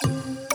ฝ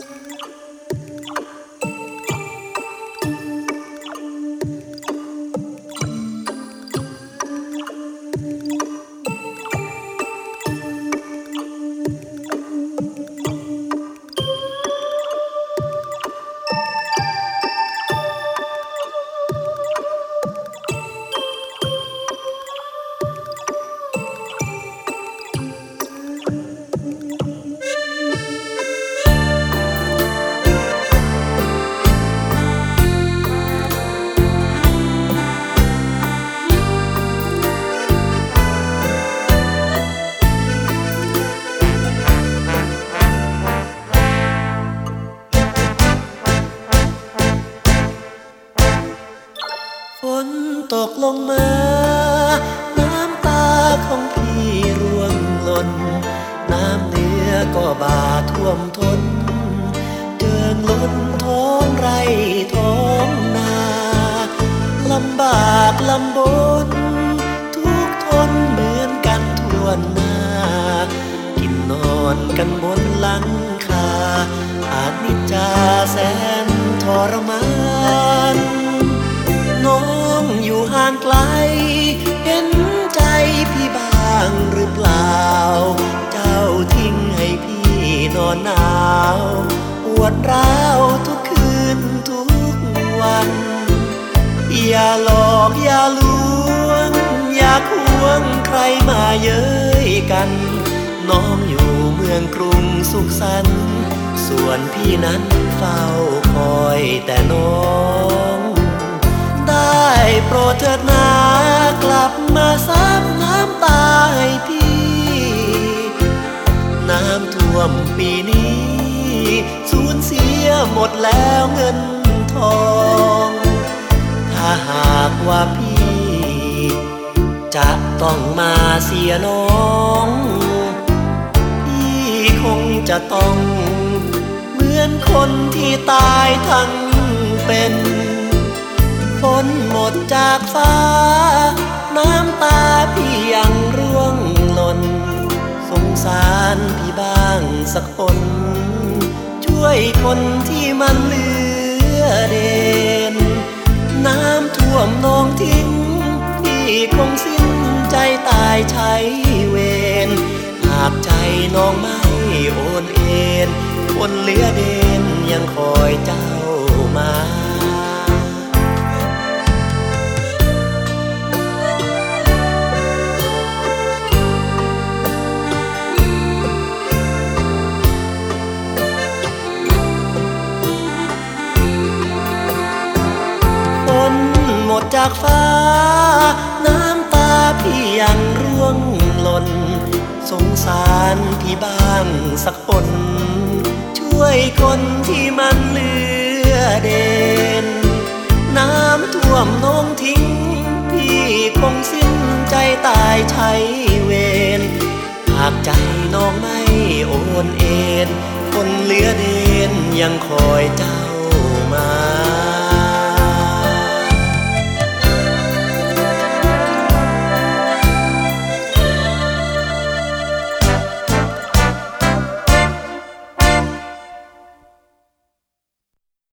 นตกลงมา น้ำตาของพี่ร่วงหล่น น้ำเนื้อก็บาท่วมทน เจิงล้นท้องไรท้องนาลำบากลำบน ทุกทนเหมือนกันทวหน้า กินนอนกันบนหลังคาอาจนิจจาแสนทรมาน พี่นอนหนาวปวดร้าวทุกคืนทุกวัน อย่าหลอกอย่าลวง อย่าควงใครมาเย้ยกัน น้องอยู่เมืองกรุงสุขสันต์ส่วนพี่นั้นเฝ้าคอยแต่น้อง ได้โปรดเถิดนากลับมาซับ หมดแล้วเงินทอง ถ้าหากว่าพี่ จะต้องมาเสียน้อง พี่คงจะต้อง เหมือนคนที่ตายทั้งเป็นฝนหมดจากฟ้า น้ำตาพี่ยังร่วงหล่น สงสารพี่บ้างสักคน วยคนที่มันเหลือเด่น น้ำท่วมนองทิ้งพี่คงสิ้นใจตายใช้เวรหากใจน้องไม่โอนเอ็นคนเหลือเด่นยังคอยเจ้าากฟ้า น้ำตาพี่ยังร่วงหล่น สงสารพี่บ้างสักคน ช่วยคนที่มันเหลือเด่น น้ำท่วมน้องทิ้ง พี่คงสิ้นใจตายใช้เวรหากใจน้องไม่โอนเอ็นคนเหลือเด่นยังคอยเจ้ามา